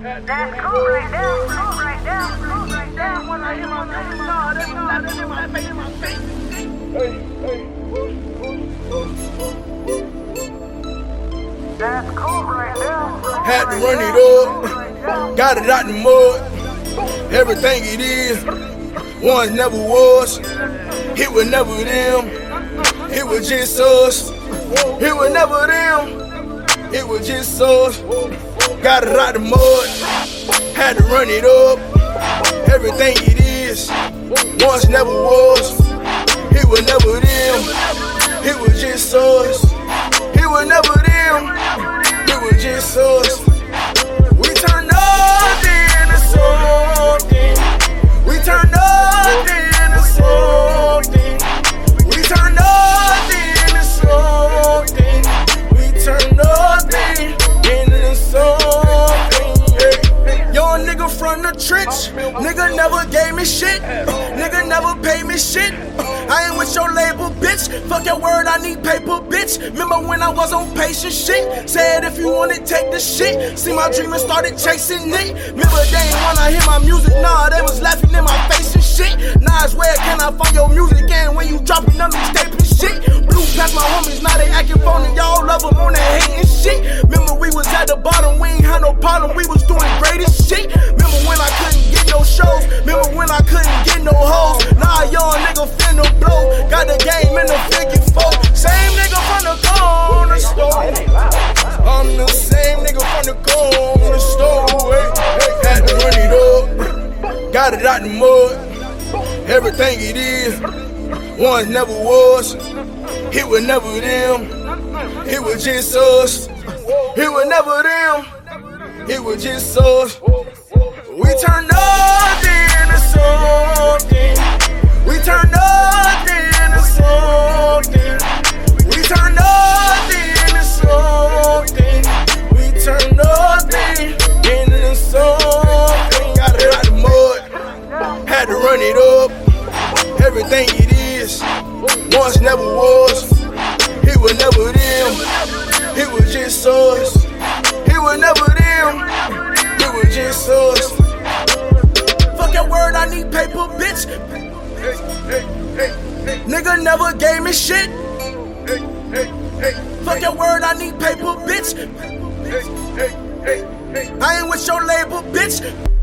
That's cool right there, cool right there, cool right there. When I hear my name, no, that's not that's in my face, in my face. That's cool right there. Had to run it up, got it out the mud. Everything it is, once never was. It was never them, it was just us. It was never them, it was just us. Got it out the mud, had to run it up. Everything it is, once never was. Nigga never gave me shit. Nigga never paid me shit. I ain't with your label, bitch. Fuck your word, I need paper, bitch. Remember when I was on patient shit? Said if you want it, take the shit. See my dream and started chasing it. Remember they ain't wanna hear my music, nah, they was laughing in my face and shit. Nah, where can I find your music and when you dropping them and shit? Blue past my homies, now they acting phony, y'all love them on that hating shit. Remember we was at the bottom, we ain't had no got the game in the figure four. Same nigga from the corner store. I'm the same nigga from the corner store. Hey, hey, had to run it up, got it out the mud. Everything it is, once never was. It was never them, it was just us. It was never them, it was just us. Once never was. It was never them, it was just us. It was never them, it was just us. Fuck your word, I need paper, bitch. Nigga never gave me shit. Fuck your word, I need paper, bitch. I ain't with your label, bitch.